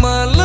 My malam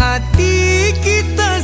hati kita